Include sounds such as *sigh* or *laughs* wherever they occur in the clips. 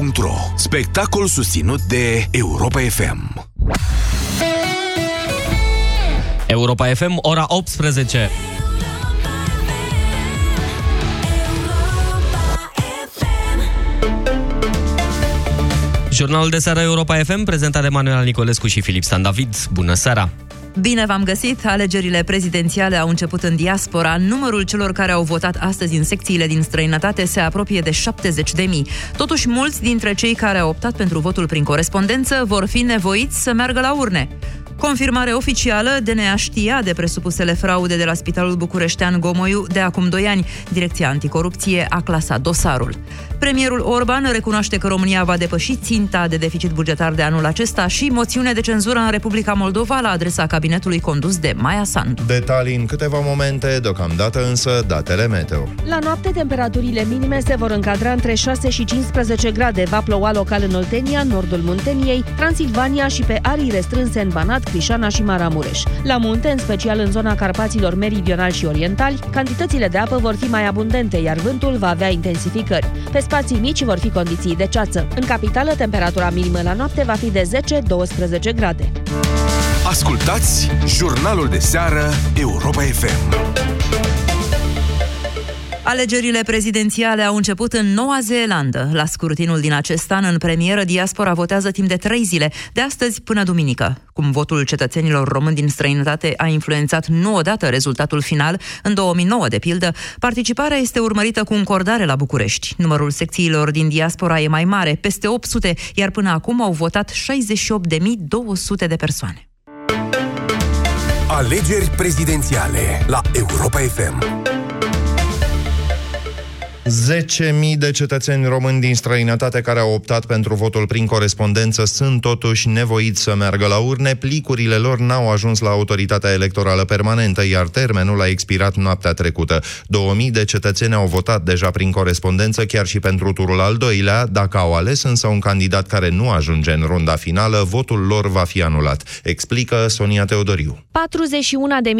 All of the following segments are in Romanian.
România.ro Spectacol susținut de Europa FM. Europa FM, ora 18. Jurnalul de seară Europa FM, prezentat de Manuel Nicolescu și Filip Stan David. Bună seara! Bine v-am găsit! Alegerile prezidențiale au început în diaspora. Numărul celor care au votat astăzi în secțiile din străinătate se apropie de 70 de mii. Totuși, mulți dintre cei care au optat pentru votul prin corespondență vor fi nevoiți să meargă la urne. Confirmare oficială, DNA știa de presupusele fraude de la Spitalul Bucureștean Gomoiu de acum 2 ani. Direcția Anticorupție a clasat dosarul. Premierul Orban recunoaște că România va depăși ținta de deficit bugetar de anul acesta și moțiune de cenzură în Republica Moldova la adresa cabinetului condus de Maia Sandu. Detalii în câteva momente, deocamdată însă datele meteo. La noapte, temperaturile minime se vor încadra între 6 și 15 grade. Va ploua local în Oltenia, nordul Munteniei, Transilvania și pe arii restrânse în Banat, Crișana și Maramureș. La munte, în special în zona Carpaților meridionali și orientali, cantitățile de apă vor fi mai abundente, iar vântul va avea intensificări. Pe spații mici vor fi condiții de ceață. În capitală, temperatura minimă la noapte va fi de 10-12 grade. Ascultați jurnalul de seară Europa FM. Alegerile prezidențiale au început în Noua Zeelandă. La scrutinul din acest an, în premieră, diaspora votează timp de trei zile, de astăzi până duminică. Cum votul cetățenilor români din străinătate a influențat nu odată rezultatul final, în 2009 de pildă, participarea este urmărită cu încordare la București. Numărul secțiilor din diaspora e mai mare, peste 800, iar până acum au votat 68.200 de persoane. Alegeri prezidențiale la Europa FM. 10.000 de cetățeni români din străinătate care au optat pentru votul prin corespondență sunt totuși nevoiți să meargă la urne. Plicurile lor n-au ajuns la autoritatea electorală permanentă, iar termenul a expirat noaptea trecută. 2.000 de cetățeni au votat deja prin corespondență chiar și pentru turul al doilea. Dacă au ales însă un candidat care nu ajunge în runda finală, votul lor va fi anulat. Explică Sonia Teodoriu. 41.000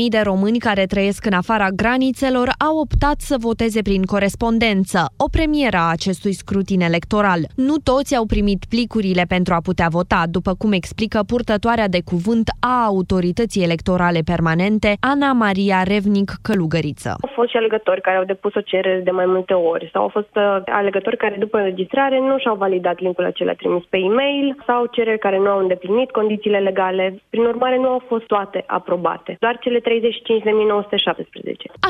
de români care trăiesc în afara granițelor au optat să voteze prin corespondență urgență, o premieră a acestui scrutin electoral. Nu toți au primit plicurile pentru a putea vota, după cum explică purtătoarea de cuvânt a autorității electorale permanente, Ana Maria Revnic Călugăriță. Au fost și alegători care au depus o cerere de mai multe ori sau au fost uh, alegători care după înregistrare nu și-au validat linkul acela trimis pe e-mail sau cereri care nu au îndeplinit condițiile legale. Prin urmare, nu au fost toate aprobate, doar cele 35.917.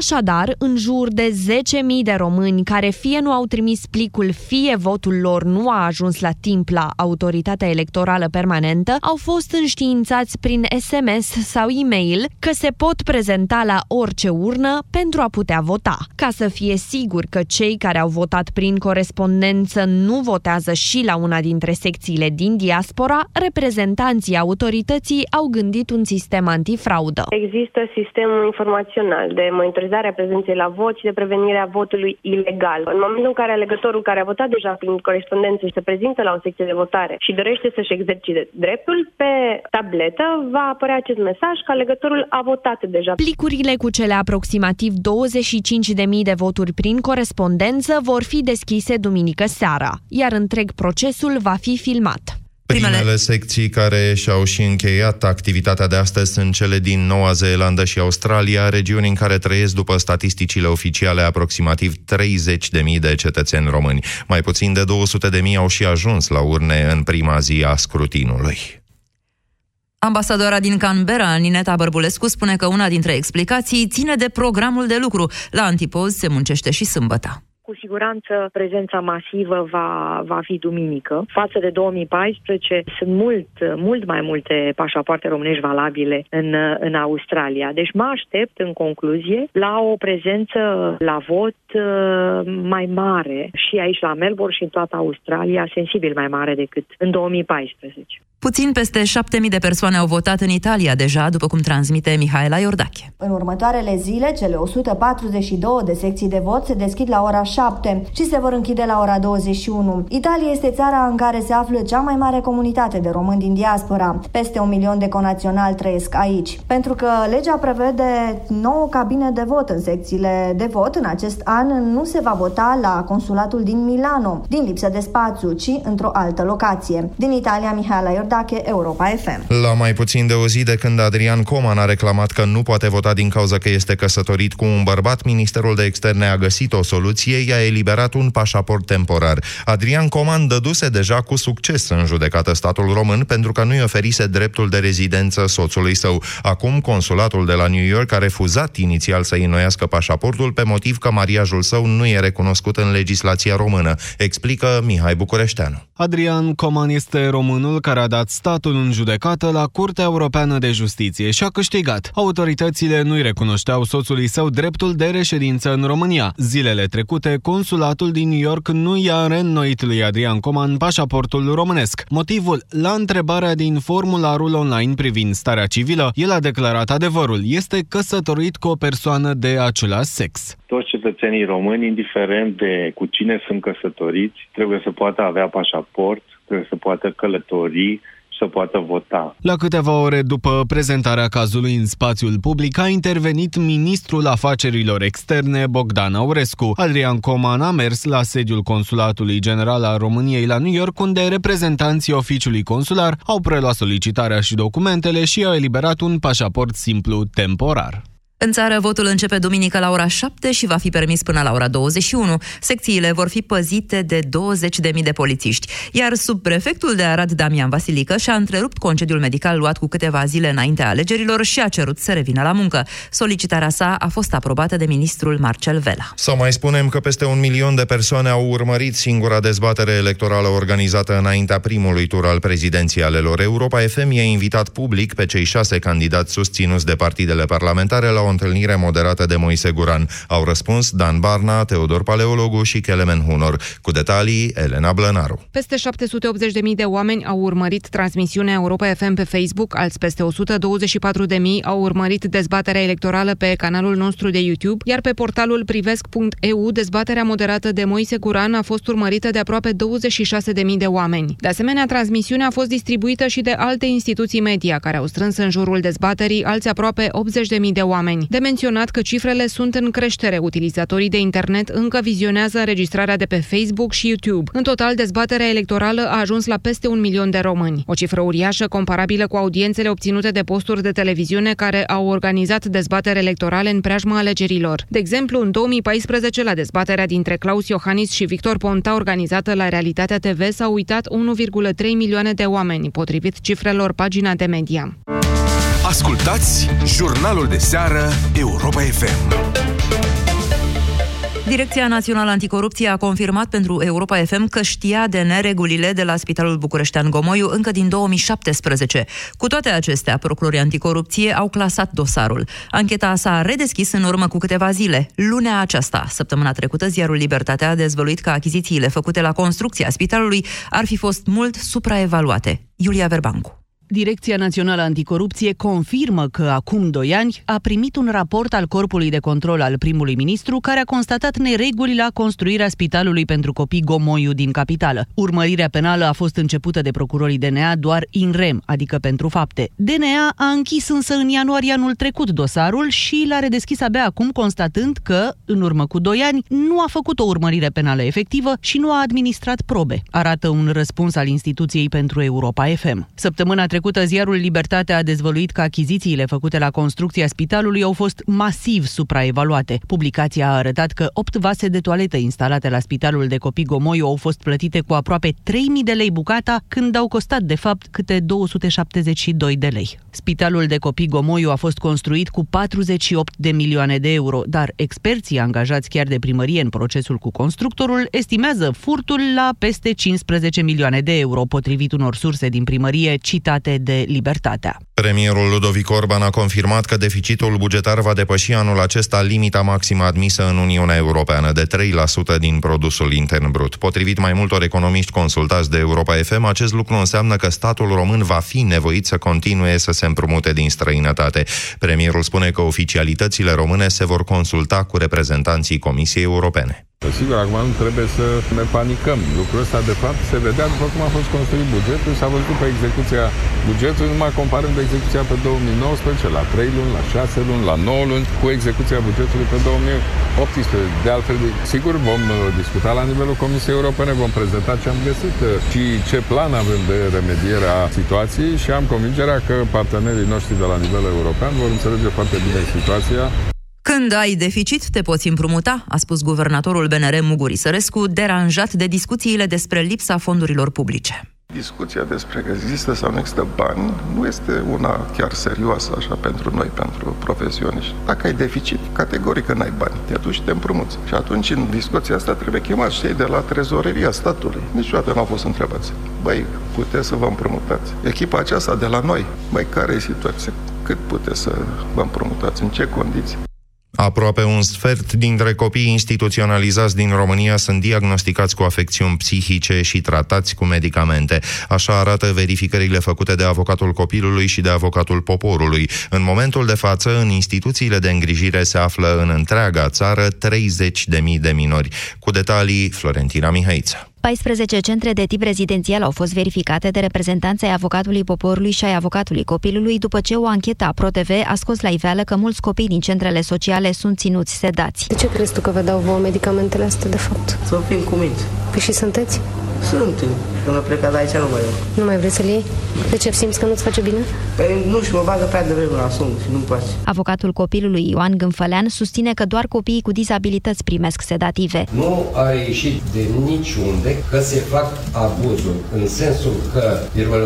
Așadar, în jur de 10.000 de români care fie nu au trimis plicul, fie votul lor nu a ajuns la timp la autoritatea electorală permanentă, au fost înștiințați prin SMS sau e-mail că se pot prezenta la orice urnă pentru a putea vota. Ca să fie sigur că cei care au votat prin corespondență nu votează și la una dintre secțiile din diaspora, reprezentanții autorității au gândit un sistem antifraudă. Există sistemul informațional de monitorizare a prezenței la vot și de prevenire a votului ilegal legal. În momentul în care alegătorul care a votat deja prin corespondență și se prezintă la o secție de votare și dorește să-și exercite dreptul, pe tabletă va apărea acest mesaj că alegătorul a votat deja. Plicurile cu cele aproximativ 25.000 de voturi prin corespondență vor fi deschise duminică seara, iar întreg procesul va fi filmat. Primele... Primele secții care și-au și încheiat activitatea de astăzi sunt cele din Noua Zeelandă și Australia, regiuni în care trăiesc, după statisticile oficiale, aproximativ 30.000 de cetățeni români. Mai puțin de 200.000 au și ajuns la urne în prima zi a scrutinului. Ambasadora din Canberra, Nineta Bărbulescu, spune că una dintre explicații ține de programul de lucru. La antipoz se muncește și sâmbătă cu siguranță prezența masivă va, va fi duminică. Față de 2014 sunt mult, mult mai multe pașapoarte românești valabile în, în Australia. Deci mă aștept, în concluzie, la o prezență la vot uh, mai mare și aici la Melbourne și în toată Australia, sensibil mai mare decât în 2014. Puțin peste 7.000 de persoane au votat în Italia deja, după cum transmite Mihaela Iordache. În următoarele zile, cele 142 de secții de vot se deschid la ora 6 7 și se vor închide la ora 21. Italia este țara în care se află cea mai mare comunitate de români din diaspora. Peste un milion de conaționali trăiesc aici. Pentru că legea prevede 9 cabine de vot în secțiile de vot, în acest an nu se va vota la consulatul din Milano, din lipsă de spațiu, ci într-o altă locație. Din Italia, Mihaela Iordache, Europa FM. La mai puțin de o zi de când Adrian Coman a reclamat că nu poate vota din cauza că este căsătorit cu un bărbat, Ministerul de Externe a găsit o soluție, i-a eliberat un pașaport temporar. Adrian Coman dăduse deja cu succes în judecată statul român pentru că nu-i oferise dreptul de rezidență soțului său. Acum, consulatul de la New York a refuzat inițial să înnoiască pașaportul pe motiv că mariajul său nu e recunoscut în legislația română, explică Mihai Bucureșteanu. Adrian Coman este românul care a dat statul în judecată la Curtea Europeană de Justiție și a câștigat. Autoritățile nu-i recunoșteau soțului său dreptul de reședință în România. Zilele trecute, consulatul din New York nu i-a reînnoit lui Adrian Coman pașaportul românesc. Motivul? La întrebarea din formularul online privind starea civilă, el a declarat adevărul. Este căsătorit cu o persoană de același sex. Toți cetățenii români, indiferent de cu cine sunt căsătoriți, trebuie să poată avea pașaport, trebuie să poată călători, să poată vota. La câteva ore după prezentarea cazului în spațiul public a intervenit ministrul afacerilor externe Bogdan Aurescu. Adrian Coman a mers la sediul Consulatului General al României la New York, unde reprezentanții oficiului consular au preluat solicitarea și documentele și au eliberat un pașaport simplu temporar. În țară, votul începe duminică la ora 7 și va fi permis până la ora 21. Secțiile vor fi păzite de 20.000 de polițiști. Iar subprefectul de Arad, Damian Vasilică, și-a întrerupt concediul medical luat cu câteva zile înaintea alegerilor și a cerut să revină la muncă. Solicitarea sa a fost aprobată de ministrul Marcel Vela. Să mai spunem că peste un milion de persoane au urmărit singura dezbatere electorală organizată înaintea primului tur al prezidențialelor. Europa FM i-a invitat public pe cei șase candidați susținuți de partidele parlamentare la o întâlnire moderată de Moise Guran. Au răspuns Dan Barna, Teodor Paleologu și Kelemen Hunor. Cu detalii, Elena Blănaru. Peste 780.000 de oameni au urmărit transmisiunea Europa FM pe Facebook, alți peste 124.000 au urmărit dezbaterea electorală pe canalul nostru de YouTube, iar pe portalul privesc.eu dezbaterea moderată de Moise Guran a fost urmărită de aproape 26.000 de oameni. De asemenea, transmisiunea a fost distribuită și de alte instituții media, care au strâns în jurul dezbaterii alți aproape 80.000 de oameni ani. De menționat că cifrele sunt în creștere. Utilizatorii de internet încă vizionează înregistrarea de pe Facebook și YouTube. În total, dezbaterea electorală a ajuns la peste un milion de români. O cifră uriașă comparabilă cu audiențele obținute de posturi de televiziune care au organizat dezbatere electorale în preajma alegerilor. De exemplu, în 2014, la dezbaterea dintre Claus Iohannis și Victor Ponta organizată la Realitatea TV s-au uitat 1,3 milioane de oameni, potrivit cifrelor pagina de media. Ascultați jurnalul de seară Europa FM. Direcția Națională Anticorupție a confirmat pentru Europa FM că știa de neregulile de la Spitalul Bucureștean Gomoiu încă din 2017. Cu toate acestea, procurorii anticorupție au clasat dosarul. Ancheta s-a redeschis în urmă cu câteva zile. Lunea aceasta, săptămâna trecută, ziarul Libertatea a dezvăluit că achizițiile făcute la construcția spitalului ar fi fost mult supraevaluate. Iulia Verbancu. Direcția Națională Anticorupție confirmă că acum doi ani a primit un raport al Corpului de Control al primului ministru care a constatat nereguli la construirea Spitalului pentru Copii Gomoiu din capitală. Urmărirea penală a fost începută de procurorii DNA doar in rem, adică pentru fapte. DNA a închis însă în ianuarie anul trecut dosarul și l-a redeschis abia acum constatând că, în urmă cu doi ani, nu a făcut o urmărire penală efectivă și nu a administrat probe, arată un răspuns al instituției pentru Europa FM. Săptămâna trecută trecută, ziarul Libertatea a dezvăluit că achizițiile făcute la construcția spitalului au fost masiv supraevaluate. Publicația a arătat că 8 vase de toaletă instalate la spitalul de copii Gomoiu au fost plătite cu aproape 3.000 de lei bucata, când au costat, de fapt, câte 272 de lei. Spitalul de copii Gomoiu a fost construit cu 48 de milioane de euro, dar experții angajați chiar de primărie în procesul cu constructorul estimează furtul la peste 15 milioane de euro, potrivit unor surse din primărie citate legate de libertatea. Premierul Ludovic Orban a confirmat că deficitul bugetar va depăși anul acesta limita maximă admisă în Uniunea Europeană de 3% din produsul intern brut. Potrivit mai multor economiști consultați de Europa FM, acest lucru înseamnă că statul român va fi nevoit să continue să se împrumute din străinătate. Premierul spune că oficialitățile române se vor consulta cu reprezentanții Comisiei Europene. Sigur, acum nu trebuie să ne panicăm. Lucrul ăsta, de fapt, se vedea după cum a fost construit bugetul, s-a văzut pe execuția bugetului, numai comparând execuția pe 2019, la 3 luni, la 6 luni, la 9 luni, cu execuția bugetului pe 2018. De altfel, sigur, vom uh, discuta la nivelul Comisiei Europene, vom prezenta ce am găsit uh, și ce plan avem de remediere a situației și am convingerea că partenerii noștri de la nivel european vor înțelege foarte bine situația când ai deficit, te poți împrumuta, a spus guvernatorul BNR Muguri Sărescu, deranjat de discuțiile despre lipsa fondurilor publice. Discuția despre că există sau nu există bani nu este una chiar serioasă așa pentru noi, pentru profesioniști. Dacă ai deficit, categoric că n-ai bani, te aduci și te împrumuți. Și atunci în discuția asta trebuie chemați cei de la trezoreria statului. Niciodată nu au fost întrebați. Băi, puteți să vă împrumutați. Echipa aceasta de la noi, băi, care e situația? Cât puteți să vă împrumutați? În ce condiții? Aproape un sfert dintre copiii instituționalizați din România sunt diagnosticați cu afecțiuni psihice și tratați cu medicamente. Așa arată verificările făcute de avocatul copilului și de avocatul poporului. În momentul de față, în instituțiile de îngrijire se află în întreaga țară 30.000 de minori. Cu detalii, Florentina Mihaiță. 14 centre de tip rezidențial au fost verificate de reprezentanța ai avocatului poporului și ai avocatului copilului după ce o anchetă a ProTV a scos la iveală că mulți copii din centrele sociale sunt ținuți sedați. De ce crezi tu că vă dau vouă medicamentele astea de fapt? Să fim cuminți. Păi și sunteți? Sunt. Când am plecat de aici nu mai iau. Nu mai vreți să-l iei? De ce simți că nu-ți face bine? Păi nu și mă bagă prea de vreme la somn și nu-mi place. Avocatul copilului Ioan Gânfălean susține că doar copiii cu dizabilități primesc sedative. Nu a ieșit de niciunde că se fac abuzuri, în sensul că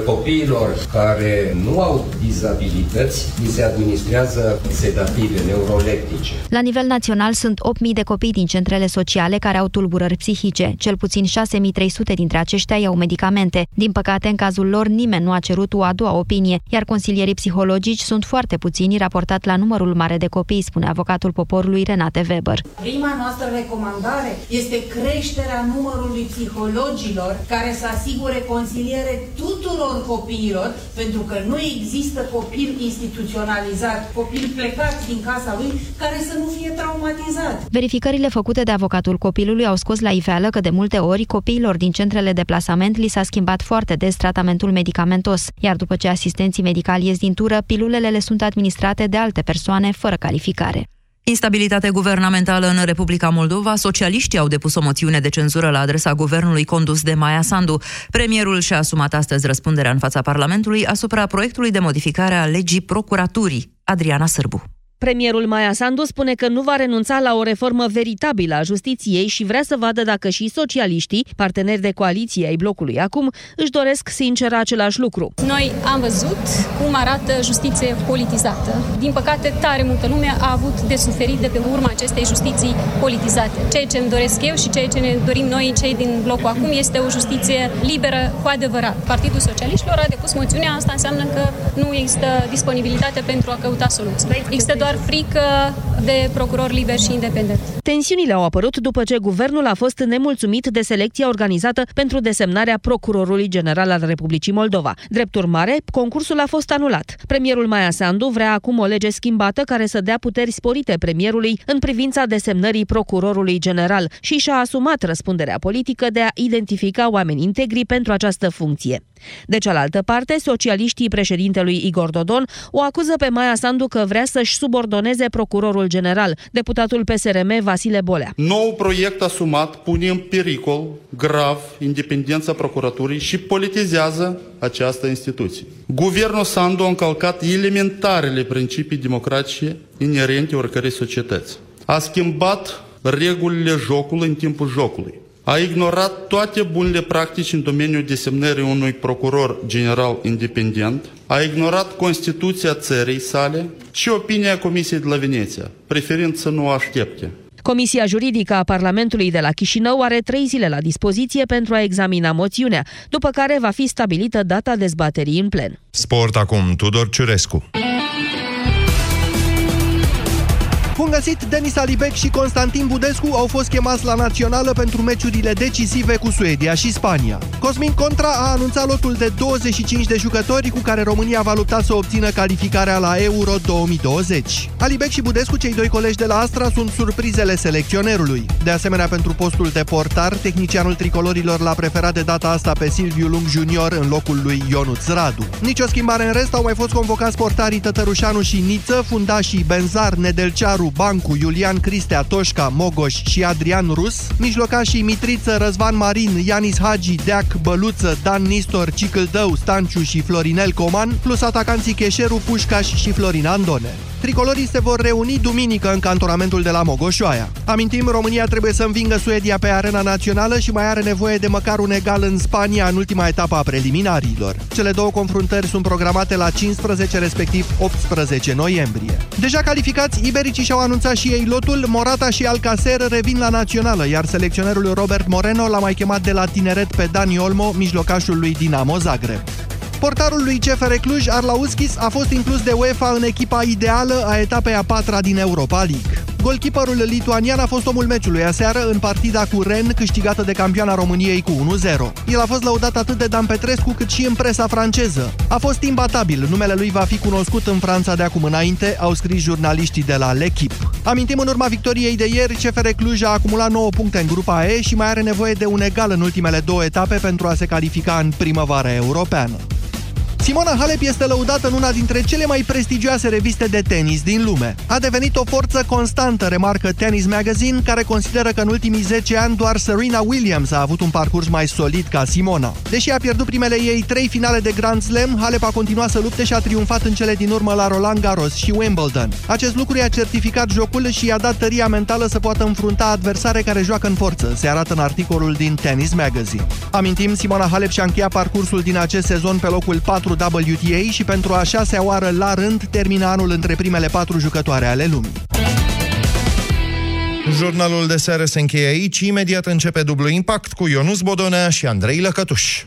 copiilor care nu au dizabilități, li se administrează sedative neuroleptice. La nivel național sunt 8.000 de copii din centrele sociale care au tulburări psihice. Cel puțin 6.300 dintre aceștia iau medicamente. Din păcate, în cazul lor, nimeni nu a cerut o a doua opinie, iar consilierii psihologici sunt foarte puțini raportat la numărul mare de copii, spune avocatul poporului Renate Weber. Prima noastră recomandare este creșterea numărului psihologilor care să asigure consiliere tuturor copiilor, pentru că nu există copil instituționalizat, copil plecat din casa lui, care să nu fie traumatizat. Verificările făcute de avocatul copilului au scos la iveală că de multe ori copiilor din centrele de plasament li s-a schimbat foarte des tratamentul medicamentos, iar după ce asistenții medicali ies din tură, pilulele le sunt administrate de alte persoane fără calificare. Instabilitate guvernamentală în Republica Moldova, socialiștii au depus o moțiune de cenzură la adresa guvernului condus de Maia Sandu. Premierul și-a asumat astăzi răspunderea în fața Parlamentului asupra proiectului de modificare a legii procuraturii. Adriana Sârbu. Premierul Maia Sandu spune că nu va renunța la o reformă veritabilă a justiției și vrea să vadă dacă și socialiștii, parteneri de coaliție ai blocului acum, își doresc sincer același lucru. Noi am văzut cum arată justiție politizată. Din păcate, tare multă lume a avut de suferit de pe urma acestei justiții politizate. Ceea ce îmi doresc eu și ceea ce ne dorim noi, cei din blocul acum, este o justiție liberă cu adevărat. Partidul Socialiștilor a depus moțiunea, asta înseamnă că nu există disponibilitate pentru a căuta soluții. Există doar frică de procuror liber și independent. Tensiunile au apărut după ce guvernul a fost nemulțumit de selecția organizată pentru desemnarea procurorului general al Republicii Moldova. Drept urmare, concursul a fost anulat. Premierul Maia Sandu vrea acum o lege schimbată care să dea puteri sporite premierului în privința desemnării procurorului general și și-a asumat răspunderea politică de a identifica oameni integri pentru această funcție. De cealaltă parte, socialiștii președintelui Igor Dodon o acuză pe Maia Sandu că vrea să-și subordoneze procurorul general, deputatul PSRM Vasile Bolea. Nou proiect asumat pune în pericol grav independența procuraturii și politizează această instituție. Guvernul Sandu a încălcat elementarele principii democratice inerente oricărei societăți. A schimbat regulile jocului în timpul jocului a ignorat toate bunele practici în domeniul desemnării unui procuror general independent, a ignorat Constituția țării sale și opinia Comisiei de la Veneția, preferind să nu o aștepte. Comisia juridică a Parlamentului de la Chișinău are trei zile la dispoziție pentru a examina moțiunea, după care va fi stabilită data dezbaterii în plen. Sport acum, Tudor Ciurescu. Bun găsit, Denis Alibec și Constantin Budescu au fost chemați la națională pentru meciurile decisive cu Suedia și Spania. Cosmin Contra a anunțat lotul de 25 de jucători cu care România va lupta să obțină calificarea la Euro 2020. Alibec și Budescu, cei doi colegi de la Astra, sunt surprizele selecționerului. De asemenea, pentru postul de portar, tehnicianul tricolorilor l-a preferat de data asta pe Silviu Lung Junior în locul lui Ionuț Radu. Nici o schimbare în rest, au mai fost convocați portarii Tătărușanu și Niță, fundașii Benzar, Nedelcearu, Bancu, Iulian Cristea, Toșca, Mogoș și Adrian Rus, mijlocașii Mitriță, Răzvan Marin, Ianis Hagi, Deac, Băluță, Dan Nistor, Cicâldău, Stanciu și Florinel Coman, plus atacanții Cheșeru, Pușcaș și Florin Andone. Tricolorii se vor reuni duminică în cantonamentul de la Mogoșoaia. Amintim, România trebuie să învingă Suedia pe arena națională și mai are nevoie de măcar un egal în Spania în ultima etapă a preliminarilor. Cele două confruntări sunt programate la 15, respectiv 18 noiembrie. Deja calificați, ibericii și-au anunțat și ei lotul, Morata și Alcacer revin la națională, iar selecționerul Robert Moreno l-a mai chemat de la tineret pe Dani Olmo, mijlocașul lui Dinamo Zagreb. Portarul lui CFR Cluj, Arlauskis, a fost inclus de UEFA în echipa ideală a etapei a patra din Europa League. Golkeeperul lituanian a fost omul meciului aseară în partida cu Ren, câștigată de campioana României cu 1-0. El a fost lăudat atât de Dan Petrescu cât și în presa franceză. A fost imbatabil, numele lui va fi cunoscut în Franța de acum înainte, au scris jurnaliștii de la L'Equipe. Amintim în urma victoriei de ieri, CFR Cluj a acumulat 9 puncte în grupa E și mai are nevoie de un egal în ultimele două etape pentru a se califica în primăvara europeană. Simona Halep este lăudată în una dintre cele mai prestigioase reviste de tenis din lume. A devenit o forță constantă, remarcă Tennis Magazine, care consideră că în ultimii 10 ani doar Serena Williams a avut un parcurs mai solid ca Simona. Deși a pierdut primele ei trei finale de Grand Slam, Halep a continuat să lupte și a triumfat în cele din urmă la Roland Garros și Wimbledon. Acest lucru i-a certificat jocul și i-a dat tăria mentală să poată înfrunta adversare care joacă în forță, se arată în articolul din Tennis Magazine. Amintim, Simona Halep și-a încheiat parcursul din acest sezon pe locul 4 WTA și pentru a șasea oară la rând termină anul între primele patru jucătoare ale lumii. Jurnalul de seară se încheie aici, imediat începe dublu impact cu Ionus Bodonea și Andrei Lăcătuș.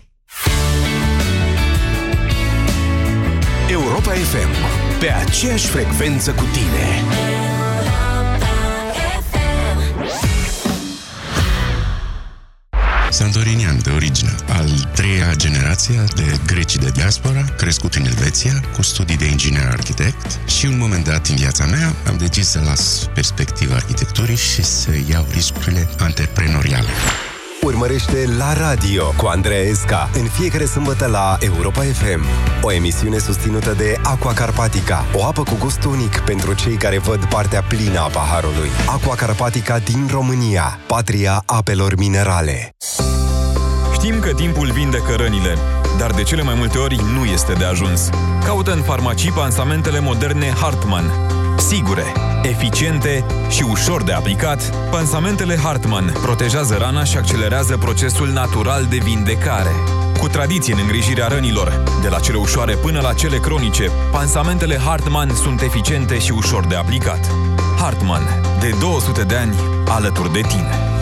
Europa FM, pe aceeași frecvență cu tine. Santorinian de origine, al treia generație de greci de diaspora, crescut în Elveția, cu studii de inginer arhitect și un moment dat în viața mea am decis să las perspectiva arhitecturii și să iau riscurile antreprenoriale. Urmărește la radio cu Andreea Esca în fiecare sâmbătă la Europa FM. O emisiune susținută de Aqua Carpatica, o apă cu gust unic pentru cei care văd partea plină a paharului. Aqua Carpatica din România, patria apelor minerale. Știm că timpul vindecă rănile, dar de cele mai multe ori nu este de ajuns. Caută în farmacii pansamentele moderne Hartmann. Sigure, eficiente și ușor de aplicat, pansamentele Hartmann protejează rana și accelerează procesul natural de vindecare. Cu tradiție în îngrijirea rănilor, de la cele ușoare până la cele cronice, pansamentele Hartmann sunt eficiente și ușor de aplicat. Hartmann, de 200 de ani, alături de tine.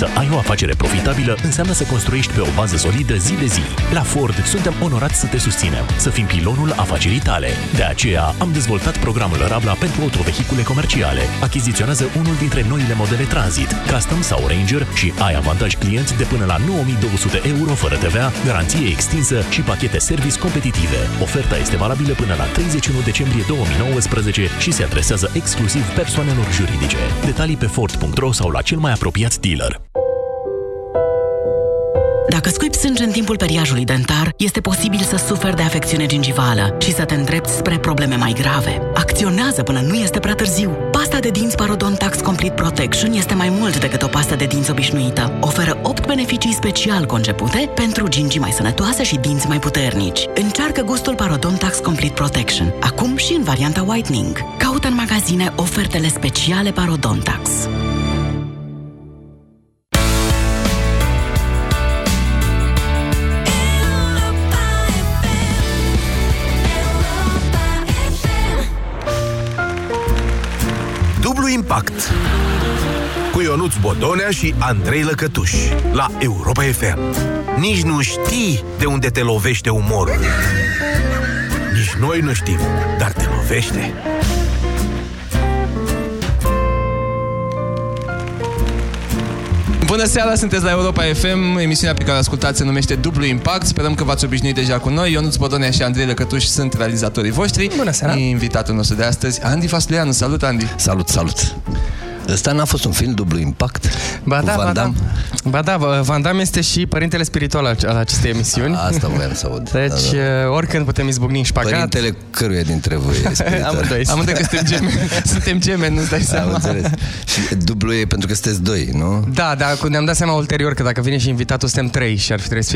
Să ai o afacere profitabilă înseamnă să construiești pe o bază solidă zi de zi. La Ford suntem onorați să te susținem, să fim pilonul afacerii tale. De aceea am dezvoltat programul Rabla pentru autovehicule comerciale. Achiziționează unul dintre noile modele Transit, Custom sau Ranger și ai avantaj client de până la 9200 euro fără TVA, garanție extinsă și pachete service competitive. Oferta este valabilă până la 31 decembrie 2019 și se adresează exclusiv persoanelor juridice. Detalii pe Ford.ro sau la cel mai apropiat dealer. Dacă scuipi sânge în timpul periajului dentar, este posibil să suferi de afecțiune gingivală și să te îndrepți spre probleme mai grave. Acționează până nu este prea târziu. Pasta de dinți Parodontax Complete Protection este mai mult decât o pastă de dinți obișnuită. Oferă 8 beneficii special concepute pentru gingii mai sănătoase și dinți mai puternici. Încearcă gustul Parodontax Complete Protection, acum și în varianta whitening. Caută în magazine ofertele speciale Parodontax. Impact. Cu Ionuț Bodonea și Andrei Lăcătuș la Europa FM. Nici nu știi de unde te lovește umorul. Nici noi nu știm, dar te lovește. Bună seara, sunteți la Europa FM, emisiunea pe care o ascultați se numește Dublu Impact. Sperăm că v-ați obișnuit deja cu noi. Ionuț Bodonea și Andrei Lăcătuș sunt realizatorii voștri. Bună seara! Invitatul nostru de astăzi, Andy Fasluianu. Salut, Andy! Salut, salut! Ăsta n-a fost un film dublu impact? Ba cu da, Van ba da. Damme? Ba da, Van Damme este și părintele spiritual al, al acestei emisiuni. Asta voiam să aud. Deci, Da, da. oricând putem izbucni în șpagat. Părintele căruia dintre voi e *laughs* spiritual? Amândoi. Amândoi că suntem gemeni. *laughs* suntem gemeni, nu-ți dai Am seama. înțeles. Și dublu e pentru că sunteți doi, nu? Da, dar ne-am dat seama ulterior că dacă vine și invitatul suntem trei și ar fi trebuit să